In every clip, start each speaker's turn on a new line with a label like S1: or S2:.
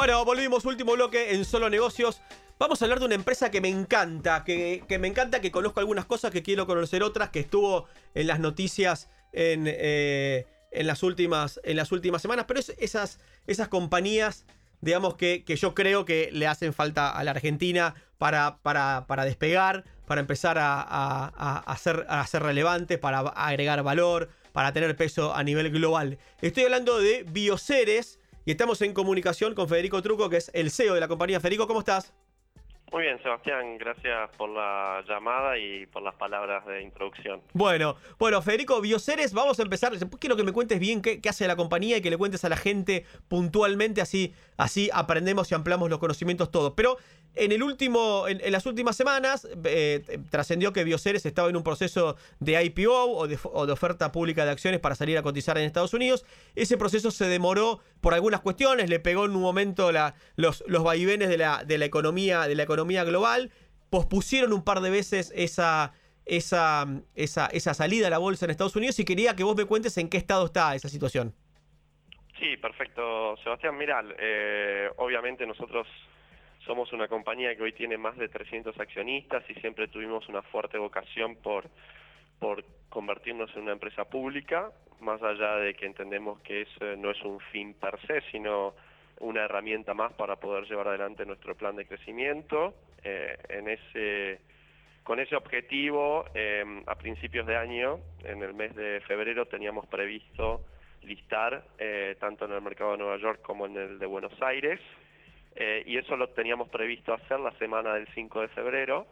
S1: Bueno, volvimos, último bloque en Solo Negocios. Vamos a hablar de una empresa que me encanta, que, que me encanta, que conozco algunas cosas, que quiero conocer otras, que estuvo en las noticias en, eh, en, las, últimas, en las últimas semanas, pero es esas, esas compañías, digamos, que, que yo creo que le hacen falta a la Argentina para, para, para despegar, para empezar a, a, a, ser, a ser relevantes, para agregar valor, para tener peso a nivel global. Estoy hablando de Bioceres y estamos en comunicación con Federico Truco, que es el CEO de la compañía. Federico, ¿cómo estás?
S2: Muy bien, Sebastián, gracias por la llamada y por las palabras de introducción.
S1: Bueno, bueno, Federico, Bioceres, vamos a empezar. Quiero que me cuentes bien qué, qué, hace la compañía y que le cuentes a la gente puntualmente, así, así aprendemos y ampliamos los conocimientos todos. Pero en, el último, en, las últimas semanas eh, trascendió que Bioceres estaba en un proceso de IPO o de, oferta pública de acciones para salir a cotizar en Estados Unidos. Ese proceso se demoró por algunas cuestiones, le pegó en un momento los, vaivenes de la, economía, de la economía global, pospusieron un par de veces esa salida a la bolsa en Estados Unidos y quería que vos me cuentes en qué estado está esa situación.
S2: Sí, perfecto, Sebastián. Mira, eh, obviamente nosotros somos una compañía que hoy tiene más de 300 accionistas y siempre tuvimos una fuerte vocación por, por convertirnos en una empresa pública, más allá de que entendemos que eso no es un fin per se, sino una herramienta más para poder llevar adelante nuestro plan de crecimiento. Eh, en ese, con ese objetivo, eh, a principios de año, en el mes de febrero, teníamos previsto listar eh, tanto en el mercado de Nueva York como en el de Buenos Aires. Eh, y eso lo teníamos previsto hacer la semana del 5 de febrero.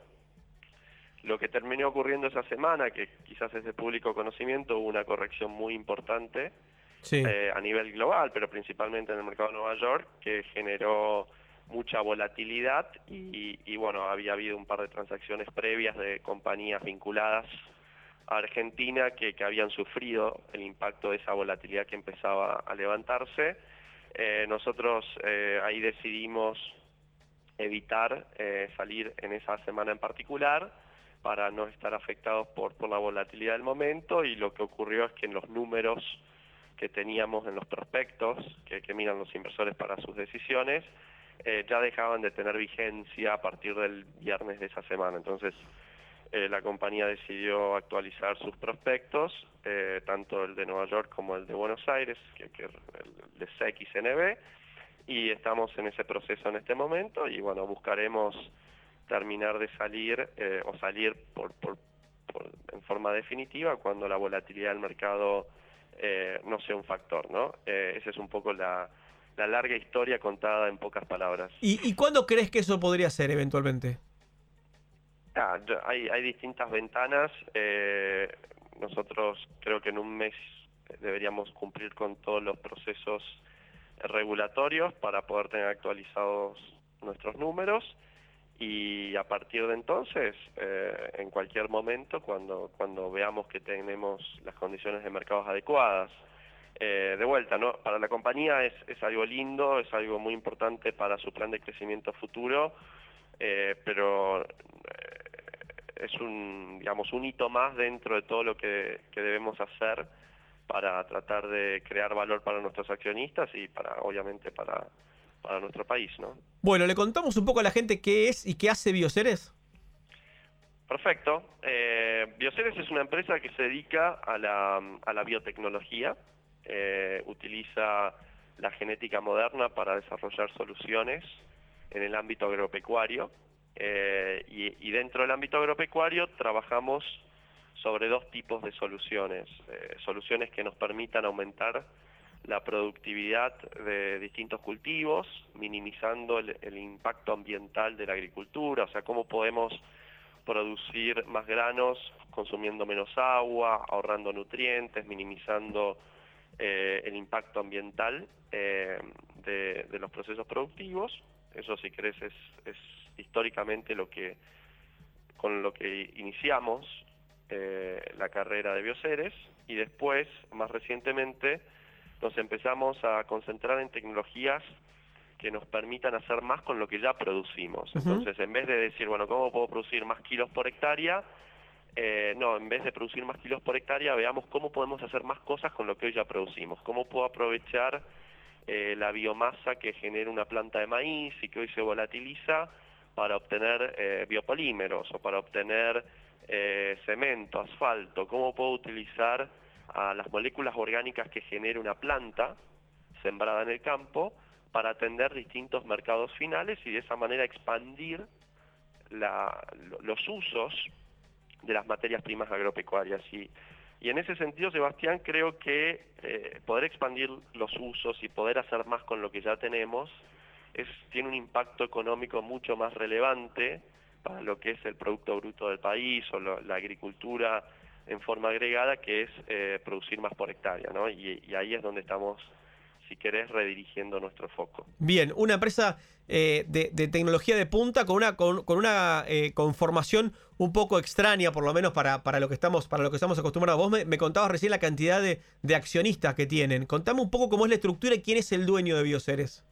S2: Lo que terminó ocurriendo esa semana, que quizás es de público conocimiento, hubo una corrección muy importante sí. eh, a nivel global, pero principalmente en el mercado de Nueva York, que generó mucha volatilidad y, y, bueno, había habido un par de transacciones previas de compañías vinculadas a Argentina que, que habían sufrido el impacto de esa volatilidad que empezaba a levantarse eh, nosotros eh, ahí decidimos evitar eh, salir en esa semana en particular para no estar afectados por, por la volatilidad del momento y lo que ocurrió es que en los números que teníamos en los prospectos que, que miran los inversores para sus decisiones ya dejaban de tener vigencia a partir del viernes de esa semana. Entonces, eh, la compañía decidió actualizar sus prospectos, eh, tanto el de Nueva York como el de Buenos Aires, que, que el de CXNB, y estamos en ese proceso en este momento y bueno, buscaremos terminar de salir eh, o salir por, por, en forma definitiva cuando la volatilidad del mercado eh, no sea un factor, ¿no? Esa es un poco la, la, larga historia contada en pocas palabras.
S1: ¿Y, ¿Y cuándo crees que eso podría ser eventualmente?
S2: Hay, distintas ventanas. Eh, nosotros creo que en un mes deberíamos cumplir con todos los procesos regulatorios para poder tener actualizados nuestros números y a partir de entonces, eh, en cualquier momento, cuando, cuando veamos que tenemos las condiciones de mercados adecuadas, eh, de vuelta, ¿no? Para la compañía es, es algo lindo, es algo muy importante para su plan de crecimiento futuro, pero es un, digamos, un hito más dentro de todo lo que, que, debemos hacer para tratar de crear valor para nuestros accionistas y para, obviamente, para, para nuestro país, ¿no?
S1: Bueno, ¿le contamos un poco a la gente qué es y qué hace Bioceres?
S2: Perfecto. Eh, Bioceres es una empresa que se dedica a la, a la biotecnología, eh, utiliza la genética moderna para desarrollar soluciones en el ámbito agropecuario, eh, y, dentro del ámbito agropecuario trabajamos sobre dos tipos de soluciones, eh, soluciones que nos permitan aumentar la productividad de distintos cultivos, minimizando el, impacto ambiental de la agricultura, o sea, cómo podemos producir más granos consumiendo menos agua, ahorrando nutrientes, minimizando eh, el impacto ambiental de, los procesos productivos. Eso, si querés, es, es históricamente lo que con lo que iniciamos eh, la carrera de Bioceres y después, más recientemente, nos empezamos a concentrar en tecnologías que nos permitan hacer más con lo que ya producimos. Uh -huh. Entonces, en vez de decir, bueno, ¿cómo puedo producir más kilos por hectárea? Eh, no, en vez de producir más kilos por hectárea, veamos cómo podemos hacer más cosas con lo que hoy ya producimos. ¿Cómo puedo aprovechar eh, la biomasa que genera una planta de maíz y que hoy se volatiliza para obtener eh, biopolímeros o para obtener eh, cemento, asfalto, cómo puedo utilizar las moléculas orgánicas que genera una planta sembrada en el campo para atender distintos mercados finales y de esa manera expandir los usos de las materias primas agropecuarias. Y, y en ese sentido, Sebastián, creo que eh, poder expandir los usos y poder hacer más con lo que ya tenemos es, tiene un impacto económico mucho más relevante para lo que es el Producto Bruto del país o la agricultura en forma agregada, que es eh, producir más por hectárea. ¿no? Y, ahí es donde estamos si querés, redirigiendo nuestro foco.
S1: Bien, una empresa eh, de, tecnología de punta con una, con, una eh, conformación un poco extraña, por lo menos para, para, lo, que estamos, para lo que estamos acostumbrados. Vos me, contabas recién la cantidad de, accionistas que tienen. Contame un poco cómo es la estructura y quién es el dueño de Bioceres.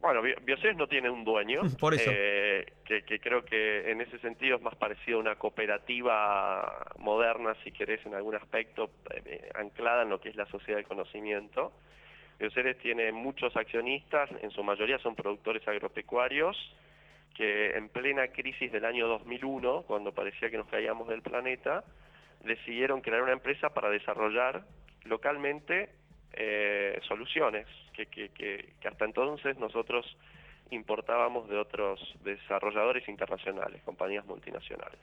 S2: Bueno, Bioceres no tiene un dueño.
S1: Por eso.
S2: Eh, que, creo que en ese sentido es más parecido a una cooperativa moderna, si querés, en algún aspecto, eh, anclada en lo que es la sociedad del conocimiento. Bioceres tiene muchos accionistas, en su mayoría son productores agropecuarios, que en plena crisis del año 2001, cuando parecía que nos caíamos del planeta, decidieron crear una empresa para desarrollar localmente eh, soluciones que, hasta entonces nosotros importábamos de otros desarrolladores internacionales, compañías multinacionales.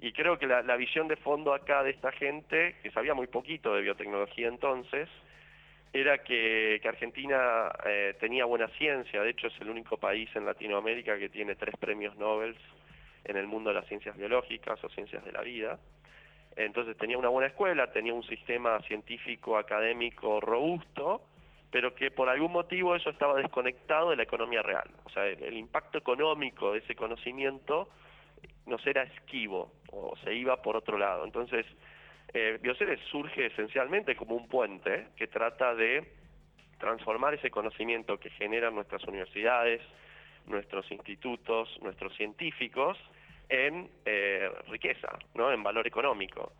S2: Y creo que la, visión de fondo acá de esta gente, que sabía muy poquito de biotecnología entonces, era que, Argentina eh, tenía buena ciencia, de hecho es el único país en Latinoamérica que tiene tres premios Nobel en el mundo de las ciencias biológicas o ciencias de la vida. Entonces tenía una buena escuela, tenía un sistema científico académico robusto, pero que por algún motivo eso estaba desconectado de la economía real. O sea, el, impacto económico de ese conocimiento nos era esquivo o se iba por otro lado. Entonces, eh, surge esencialmente como un puente que trata de transformar ese conocimiento que generan nuestras universidades, nuestros institutos, nuestros científicos, en eh, riqueza, ¿no? en valor económico.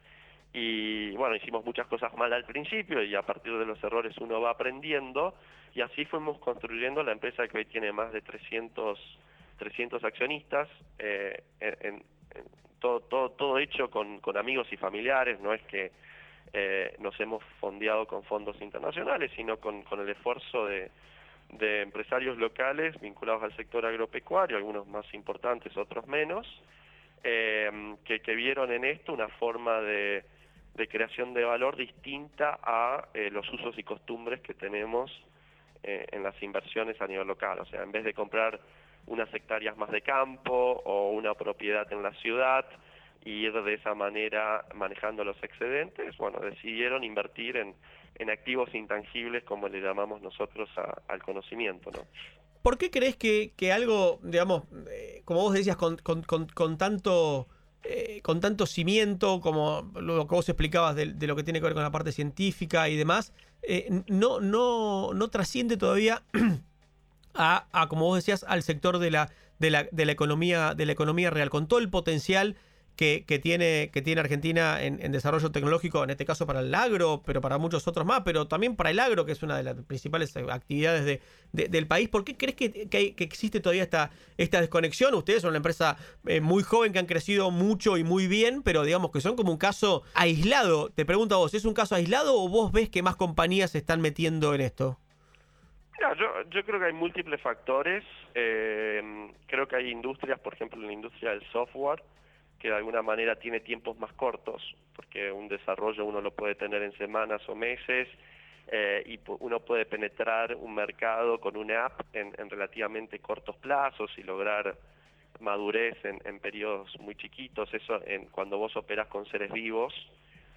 S2: Y bueno, hicimos muchas cosas mal al principio y a partir de los errores uno va aprendiendo y así fuimos construyendo la empresa que hoy tiene más de 300, 300 accionistas, eh, en, todo, todo, todo hecho con, con amigos y familiares, no es que eh, nos hemos fondeado con fondos internacionales, sino con, con el esfuerzo de, de empresarios locales vinculados al sector agropecuario, algunos más importantes, otros menos, eh, que, vieron en esto una forma de, creación de valor distinta a eh, los usos y costumbres que tenemos eh, en las inversiones a nivel local. O sea, en vez de comprar unas hectáreas más de campo o una propiedad en la ciudad y ir de esa manera manejando los excedentes, bueno, decidieron invertir en, en activos intangibles como le llamamos nosotros al conocimiento, ¿no?
S1: ¿Por qué crees que, que algo, digamos, eh, como vos decías, con, con, con tanto eh, con tanto cimiento como lo que vos explicabas de, lo que tiene que ver con la parte científica y demás, eh, no, no, no trasciende todavía a, a, como vos decías, al sector de la, de la, de la economía, de la economía real, con todo el potencial que, tiene, que tiene Argentina en, desarrollo tecnológico, en este caso para el agro, pero para muchos otros más, pero también para el agro, que es una de las principales actividades de, del país. ¿Por qué crees que, que, existe todavía esta, esta desconexión? Ustedes son una empresa eh, muy joven que han crecido mucho y muy bien, pero digamos que son como un caso aislado. Te pregunto a vos, ¿es un caso aislado o vos ves que más compañías se están metiendo en esto?
S2: yo, yo creo que hay múltiples factores. Eh, creo que hay industrias, por ejemplo, en la industria del software, que de alguna manera tiene tiempos más cortos, porque un desarrollo uno lo puede tener en semanas o meses, eh, y uno puede penetrar un mercado con una app en, relativamente cortos plazos y lograr madurez en, periodos muy chiquitos. Eso en, cuando vos operas con seres vivos,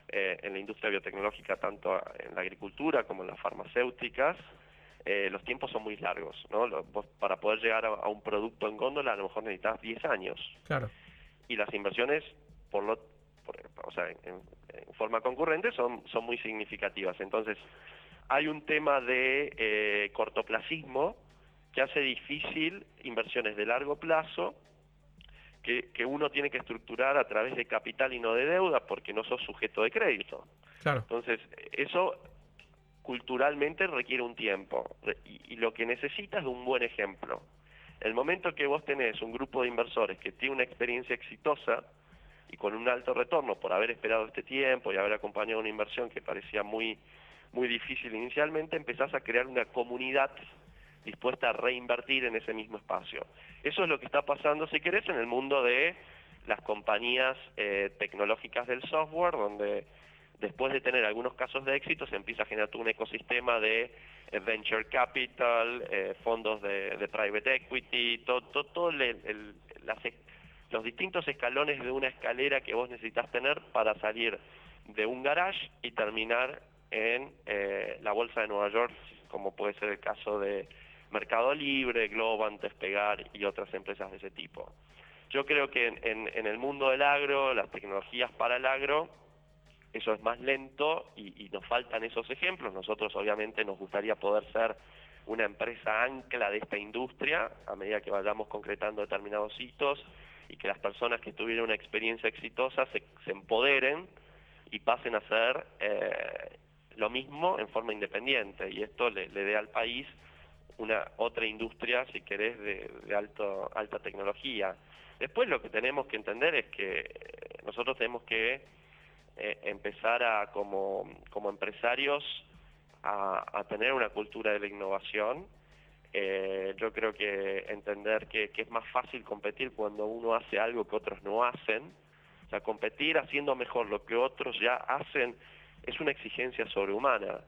S2: eh, en la industria biotecnológica, tanto en la agricultura como en las farmacéuticas, eh, los tiempos son muy largos. ¿no? Para poder llegar a, a, un producto en góndola, a lo mejor necesitas 10 años.
S1: Claro
S2: y las inversiones, por lo, o sea, en, forma concurrente, son, son muy significativas. Entonces, hay un tema de eh, cortoplacismo que hace difícil inversiones de largo plazo que, que, uno tiene que estructurar a través de capital y no de deuda porque no sos sujeto de crédito.
S1: Claro.
S2: Entonces, eso culturalmente requiere un tiempo y, y lo que necesitas es un buen ejemplo. El momento que vos tenés un grupo de inversores que tiene una experiencia exitosa y con un alto retorno por haber esperado este tiempo y haber acompañado una inversión que parecía muy, muy difícil inicialmente, empezás a crear una comunidad dispuesta a reinvertir en ese mismo espacio. Eso es lo que está pasando, si querés, en el mundo de las compañías eh, tecnológicas del software, donde después de tener algunos casos de éxito se empieza a generar todo un ecosistema de venture capital, eh, fondos de, private equity, todo, todo, los distintos escalones de una escalera que vos necesitas tener para salir de un garage y terminar en la bolsa de Nueva York, como puede ser el caso de Mercado Libre, Globant, Despegar y otras empresas de ese tipo. Yo creo que en, el mundo del agro, las tecnologías para el agro, eso es más lento y, nos faltan esos ejemplos. Nosotros obviamente nos gustaría poder ser una empresa ancla de esta industria a medida que vayamos concretando determinados hitos y que las personas que tuvieron una experiencia exitosa se, empoderen y pasen a hacer eh, lo mismo en forma independiente y esto le dé al país una otra industria, si querés, de, alto, alta tecnología. Después lo que tenemos que entender es que nosotros tenemos que eh, empezar a, como, como empresarios, a, tener una cultura de la innovación. Eh, yo creo que entender que, que, es más fácil competir cuando uno hace algo que otros no hacen. O sea, competir haciendo mejor lo que otros ya hacen es una exigencia sobrehumana.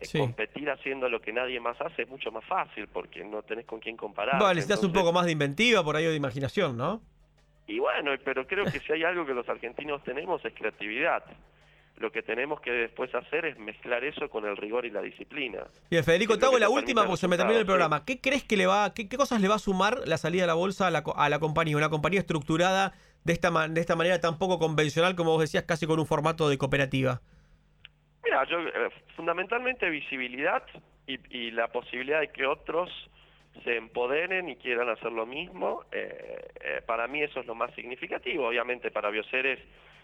S2: Eh, competir haciendo lo que nadie más hace es mucho más fácil porque no tenés con quién comparar.
S1: Vale, necesitas un poco más de inventiva por ahí o de imaginación, ¿no?
S2: Y bueno, pero creo que si hay algo que los argentinos tenemos es creatividad. Lo que tenemos que después hacer es mezclar eso con el rigor y la disciplina.
S1: Bien, Federico, te hago la última porque se me termina el programa. ¿Qué crees que le va, qué, cosas le va a sumar la salida de la bolsa a la, a la compañía? Una compañía estructurada de esta, de esta manera tan poco convencional como vos decías, casi con un formato de cooperativa.
S2: Mira, yo eh, fundamentalmente visibilidad y, la posibilidad de que otros se empoderen y quieran hacer lo mismo. Eh, eh, para mí eso es lo más significativo. Obviamente para Bioceres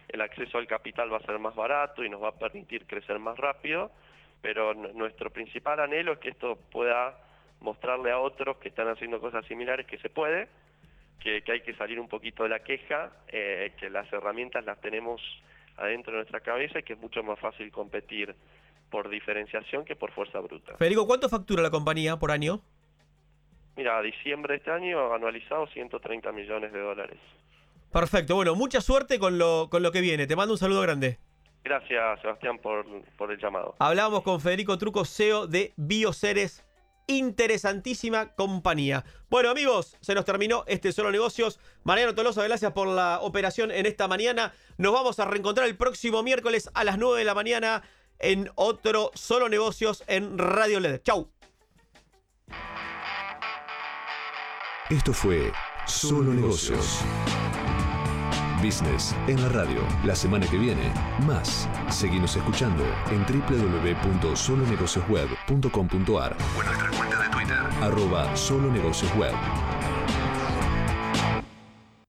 S2: el acceso al capital va a ser más barato y nos va a permitir crecer más rápido, pero nuestro principal anhelo es que esto pueda mostrarle a otros que están haciendo cosas similares que se puede, que, hay que salir un poquito de la queja, que las herramientas las tenemos adentro de nuestra cabeza y que es mucho más fácil competir por diferenciación que por fuerza bruta.
S1: Federico, ¿cuánto factura la compañía por año?
S2: Mira, a diciembre de este año anualizado 130 millones de dólares.
S1: Perfecto, bueno, mucha suerte con lo, con lo que viene. Te mando un saludo grande.
S2: Gracias, Sebastián, por, por el llamado.
S1: Hablábamos con Federico Truco, CEO de Bioceres interesantísima compañía. Bueno, amigos, se nos terminó este Solo Negocios. Mariano Tolosa, gracias por la operación en esta mañana. Nos vamos a reencontrar el próximo miércoles a las 9 de la mañana en otro Solo Negocios en Radio LED. Chau.
S3: Esto fue Solo Negocios. Business en la radio. La semana que viene, más. Seguimos escuchando en www.solonegociosweb.com.ar o en nuestra cuenta de Twitter, arroba solonegociosweb.